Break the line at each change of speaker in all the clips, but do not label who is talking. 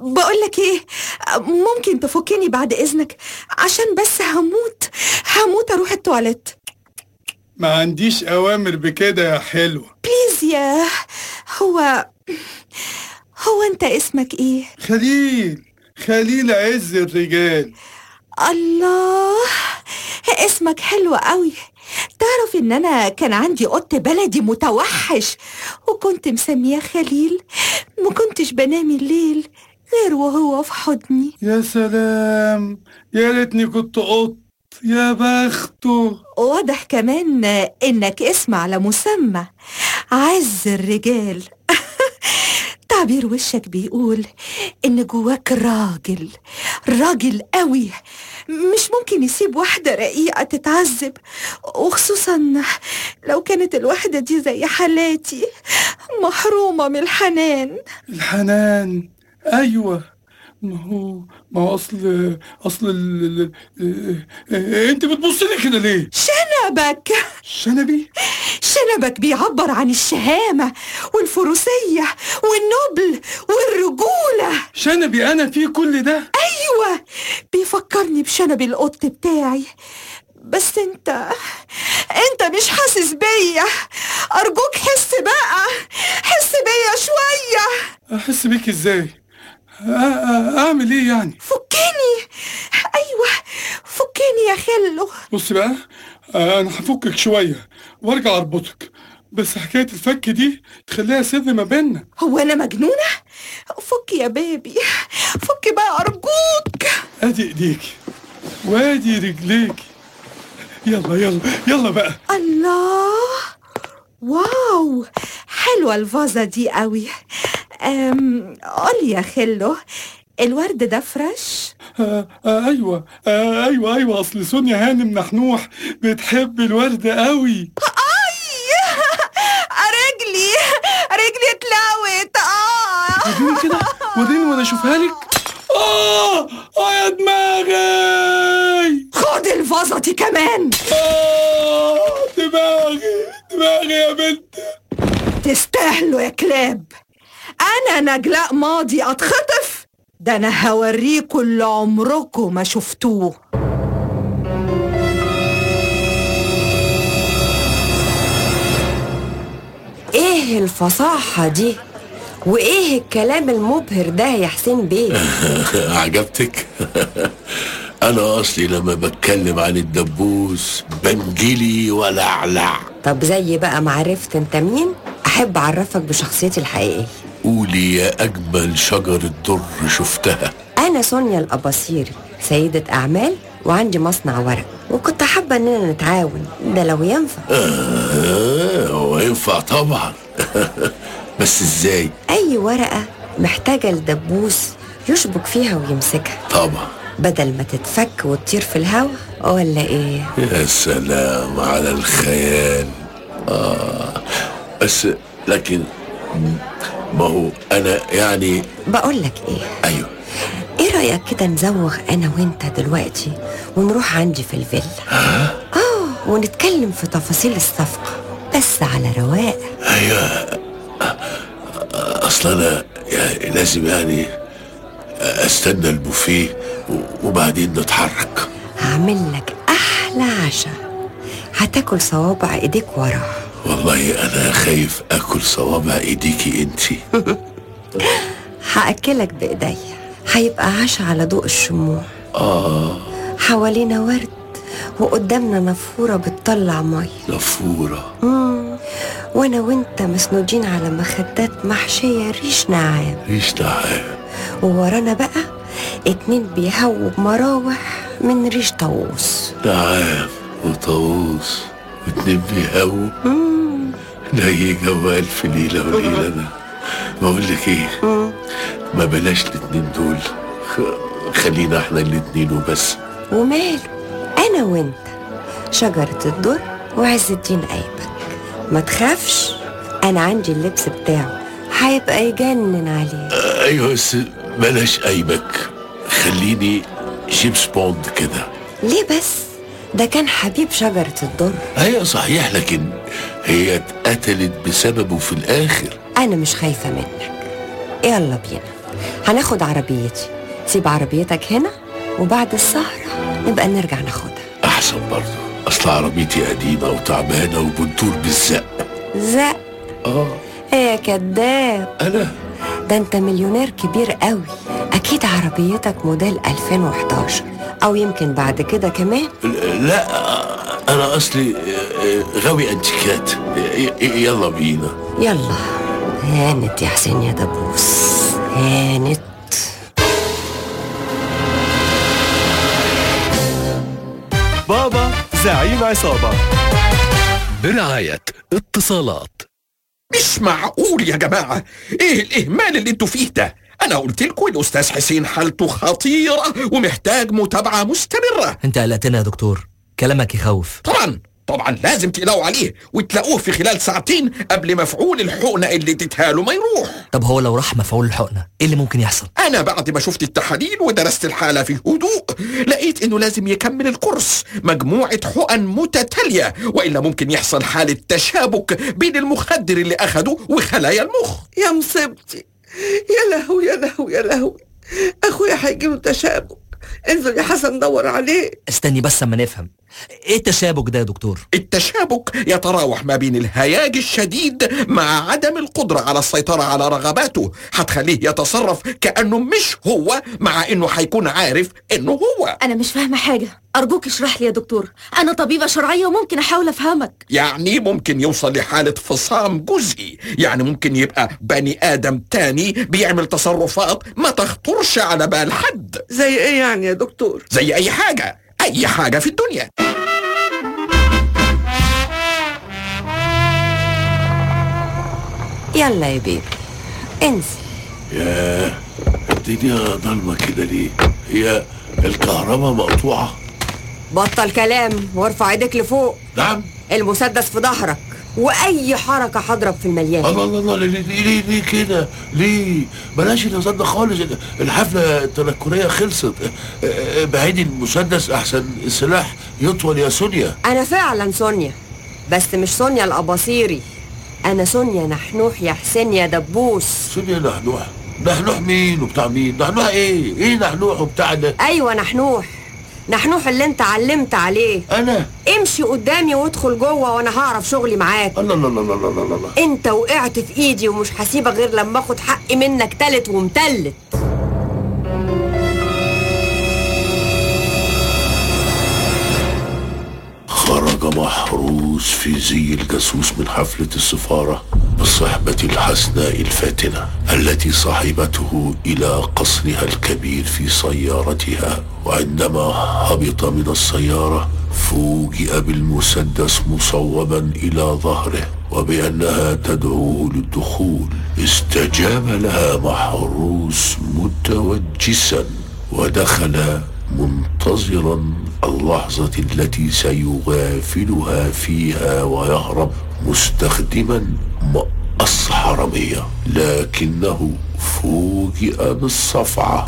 بقولك إيه؟ ممكن تفكني بعد إذنك؟ عشان بس هموت هموت أروح التواليت.
ما عنديش أوامر بكده يا حلوة.
بليز يا هو هو أنت اسمك إيه؟
خليل خليل عز الرجال.
الله اسمك حلو قوي. تعرف إن أنا كان عندي قط بلدي متوحش وكنت مسميه خليل ما كنتش بنام الليل. غير وهو في حضني.
يا سلام يا ريتني كنت قط. يا بخته
واضح كمان إنك اسم على مسمى. عز الرجال. تعبير وشك بيقول إن جواك راجل. راجل قوي. مش ممكن يسيب واحدة رقيقة تتعذب. وخصوصا لو كانت الواحدة دي زي حالاتي. محرومة من الحنان.
الحنان. أيوه. ما هو ما هو أصل أصل ال... ال... ال... أنت بتبص لي كده ليه؟
شنبك.
شنبي؟
شنبك بيعبر عن الشهامة والفروسية والنبل والرجولة.
شنبي أنا فيه كل ده؟
أيوة. بيفكرني بشنب القط بتاعي. بس أنت أنت مش حاسس بيا. أرجوك حس بقى حس بيا شوية.
أحس بيك إزاي؟ أعمل إيه يعني؟
فكني. أيوه فكني يا خلو.
بص بقى أنا هفكك شوية وأرجع أربطك. بس حكاية الفك دي تخليها سر ما بيننا.
هو أنا مجنونة؟ فك يا بيبي فك بقى أرجوك.
أدي إيديك وأدي رجليك. يلا يلا يلا بقى.
الله. واو حلوة الفازة دي قوي قول يا خلو الورد ده فريش؟
آه آه أيوه آه أيوه أيوه أصل سونيا هانم نحنوح بتحب الورد قوي.
أي رجلي رجلي اتلوت آه.
وريني كده وريني وأنا أشوفها لك. آه آه يا دماغي.
خد الفازة دي كمان.
آه دماغي دماغي يا بنت.
تستاهلوا يا كلاب. أنا نجلاء ماضي أتخطف؟ ده أنا هوريكوا اللي عمركم ما شفتوه.
إيه الفصاحة دي؟ وإيه الكلام المبهر ده يا حسين بيه؟
عجبتك؟ أنا أصلي لما بتكلم عن الدبوس بنجلي ولعلع.
طب زي بقى ما عرفت أنت مين؟ أحب أعرفك بشخصيتي الحقيقية.
قولي يا أجمل شجرة در شفتها.
أنا سونيا الأباصيري سيدة أعمال وعندي مصنع ورق وكنت حابة إننا نتعاون ده لو ينفع.
آه هو ينفع طبعا. بس إزاي؟
أي ورقة محتاجة لدبوس يشبك فيها ويمسكها.
طبعا.
بدل ما تتفك وتطير في الهوا ولا إيه؟
يا سلام على الخيال. آه بس لكن ما هو أنا يعني
بقولك إيه؟
أيوه.
إيه رأيك كده نزوغ أنا وأنت دلوقتي ونروح عندي في الفيلا؟ آه ونتكلم في تفاصيل الصفقة بس على رواق.
أيوه. أصل أنا يعني لازم يعني أستنى البوفيه وبعدين نتحرك.
هعمل لك أحلى عشاء. هتاكل صوابع إيديك وراه
والله أنا خايف آكل صوابع إيديكي انتي
هأكلك بإيديا. هيبقى عشاء على ضوء الشموع.
آه.
حوالينا ورد وقدامنا نافورة بتطلع مية.
نافورة؟
مم. وأنا وأنت مسنودين على مخدات محشية ريش نعام.
ريش نعام.
وورانا بقى اتنين بيهووا بمراوح من ريش طاووس.
نعام وطاووس واتنين بيهووا إيه جوال في ليلة وليلة ده بقول لك إيه؟ ما بلاش الاتنين دول. خلينا إحنا الاتنين وبس.
وماله أنا وأنت. شجرة الدر وعز الدين ايبك ما تخافش أنا عندي اللبس بتاعه. هيبقى يجنن عليه.
آه، أيوه بس بلاش ايبك خليني جيمس بوند كده.
ليه بس؟ ده كان حبيب شجرة الدر.
أيوه صحيح لكن هي اتقتلت بسببه في الآخر.
أنا مش خايفة منك. يلا بينا. هناخد عربيتي. سيب عربيتك هنا وبعد السهرة نبقى نرجع ناخدها.
أحسن برضه. أصل عربيتي قديمة وتعبانة وبتدور بالزق.
زق؟
آه.
إيه يا كداب
أنا؟
ده أنت مليونير كبير قوي. أكيد عربيتك موديل 2011 أو يمكن بعد كده كمان.
لا أنا أصلي غاوي أنتيكات. يلا بينا.
يلا. هانت يا حسين يا دبوس. هانت.
بابا زعيم عصابة.
برعاية اتصالات.
مش معقول يا جماعة. إيه الإهمال اللي أنتوا فيه ده؟ أنا قلت لكم الأستاذ حسين حالته خطيرة ومحتاج متابعة مستمرة.
أنت قلقتنا يا دكتور. كلامك يخوف.
طبعا طبعا لازم تقلقوا عليه وتلاقوه في خلال ساعتين قبل مفعول الحقنة اللي تتهاله ما يروح.
طب هو لو راح مفعول الحقنة إيه اللي ممكن يحصل؟
أنا بعد ما شفت التحاليل ودرست الحالة في هدوء لقيت إنه لازم يكمل الكورس مجموعة حقن متتالية وإلا ممكن يحصل حالة تشابك بين المخدر اللي أخده وخلايا المخ.
يا مصيبتي يا لهوي يا لهوي يا لهوي. أخويا هيجيله تشابك. انزل يا حسن دور عليه.
استني بس أما نفهم. إيه التشابك ده يا دكتور؟
التشابك يتراوح ما بين الهياج الشديد مع عدم القدرة على السيطرة على رغباته. هتخليه يتصرف كأنه مش هو مع إنه هيكون عارف إنه هو.
أنا مش فاهمة حاجة. أرجوك اشرح لي يا دكتور. أنا طبيبة شرعية وممكن أحاول أفهمك.
يعني ممكن يوصل لحالة فصام جزئي. يعني ممكن يبقى بني آدم تاني بيعمل تصرفات ما تخطرش على بال حد.
زي إيه يعني يا دكتور؟
زي أي حاجة. أي حاجة في الدنيا.
يلا يا بيبي انزل.
ياه الدنيا ضلمة كده ليه؟ هي الكهرباء مقطوعة؟
بطل كلام وارفع إيدك لفوق.
نعم.
المسدس في ظهرك. وأي حركة هضرب في المليان.
الله الله الله ليه ليه, ليه, كده؟ ليه؟ بلاش الهزار ده خالص. الحفلة التنكرية خلصت. آه، آه، بعيدي المسدس أحسن السلاح يطول يا سونيا.
أنا فعلا سونيا بس مش سونيا الأباصيري. أنا سونيا نحنوح يا حسين يا دبوس.
سونيا نحنوح. نحنوح مين وبتاع مين؟ نحنوح إيه؟ إيه نحنوح وبتاع ده؟
أيوه نحنوح. نحنوح اللي انت علمت عليه.
أنا؟
امشي قدامي وادخل جوه وأنا هعرف شغلي معاك.
الله الله الله الله الله الله.
انت وقعت في ايدي ومش هسيبك غير لما اخد حقي منك تالت ومتلت.
محروس في زي الجاسوس من حفلة السفارة بالصحبة الحسناء الفاتنة التي صاحبته إلى قصرها الكبير في سيارتها وعندما هبط من السيارة فوجئ بالمسدس مصوبا إلى ظهره وبأنها تدعوه للدخول. استجاب لها محروس متوجسا ودخل منتظرا اللحظة التي سيغافلها فيها ويهرب مستخدما مقص حرامية لكنه فوجئ بالصفعة.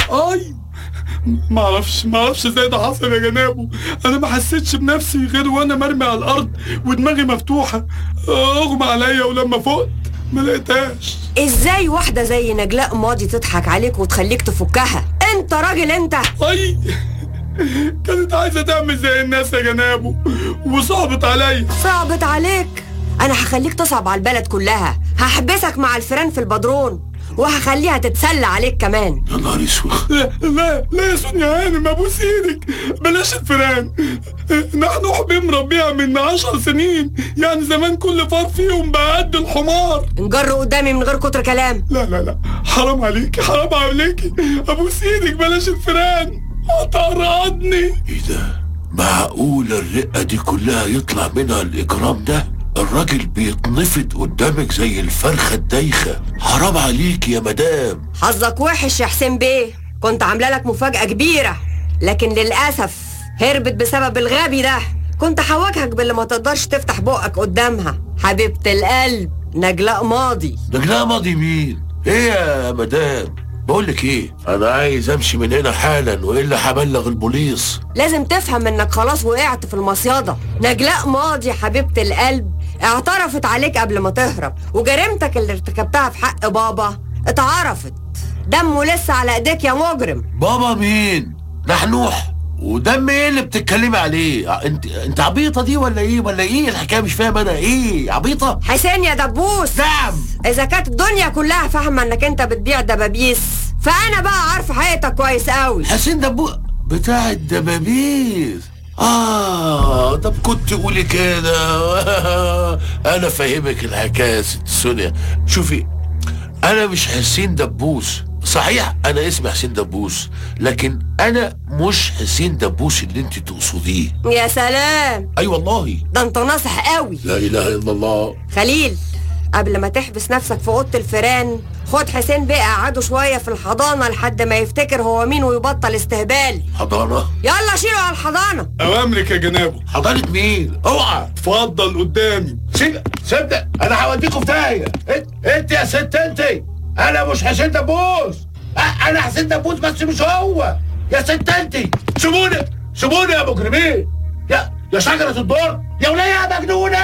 أعرفش ما أعرفش إزاي ده حصل يا جنابه. أنا ما حسيتش بنفسي غير وأنا مرمي على الأرض ودماغي مفتوحة. أغمى عليا ولما فقت ما لقيتهاش.
إزاي واحدة زي نجلاء ماضي تضحك عليك وتخليك تفكها؟ أنت راجل أنت!
أي! كانت عايزة تعمل زي الناس يا جنابه وصعبت عليا.
صعبت عليك؟ أنا هخليك تصعب على البلد كلها. هحبسك مع الفيران في البدرون وهخليها تتسلى عليك كمان.
يا نهار أسود.
لا لا لا يا سونيا هانم أبوس إيدك. بلاش الفيران. نحن بيها من عشر سنين. يعني زمان كل فار فيهم بقى قد الحمار.
انجر قدامي من غير كتر كلام.
لا لا لا. حرام عليكي حرام عليكي. أبوس إيدك بلاش الفيران. هتقرقضني
إيه ده معقول الرقة دي كلها يطلع منها الإجرام ده؟ الراجل بيتنفض قدامك زي الفرخة الدايخة. حرام عليك يا مدام.
حظك وحش يا حسين بيه. كنت عاملة لك مفاجأة كبيرة. لكن للأسف هربت بسبب الغبي ده. كنت هواجهك باللي ما تقدرش تفتح بقك قدامها. حبيبة القلب نجلاء ماضي.
نجلاء ماضي مين؟ إيه يا مدام؟ بقولك إيه؟ أنا عايز امشي من هنا حالا والا هبلغ البوليس.
لازم تفهم انك خلاص وقعت في المصيدة. نجلاء ماضي حبيبة القلب اعترفت عليك قبل ما تهرب وجريمتك اللي ارتكبتها في حق بابا اتعرفت. دمه لسه على ايديك يا مجرم.
بابا مين؟ نحنوح ودم إيه اللي بتتكلمي عليه؟ انت انت عبيطة دي ولا إيه؟ ولا إيه الحكاية؟ مش فاهم أنا. إيه؟ عبيطة؟
حسين يا دبوس.
نعم.
إذا كانت الدنيا كلها فاهمة إنك أنت بتبيع دبابيس فأنا بقى عارفه حقيقتك كويس قوي
حسين دبو بتاع الدبابيس. آه طب كنت قولي كده؟ أنا فاهمك الحكاية يا ست سونيا. شوفي أنا مش حسين دبوس. صحيح أنا اسمي حسين دبوس لكن أنا مش حسين دبوس اللي أنت تقصديه.
يا سلام!
أي والله.
ده أنت ناصح قوي.
لا إله إلا الله.
خليل قبل ما تحبس نفسك في أوضة الفيران خد حسين بقى قعده شوية في الحضانة لحد ما يفتكر هو مين ويبطل استهبال.
حضانة؟
يلا شيله على الحضانة.
أوامرك يا جنابه.
حضانة مين؟ اوعى.
اتفضل قدامي.
سيب سيبنا أنا هوديكوا في داهية. انت انت يا ست انت أنا مش حسين دبوس أنا حسين دبوس بس مش هو. يا ست انت. سيبوني سيبوني يا مجرمين يا يا شجرة الدور يا وليه يا مجنونة.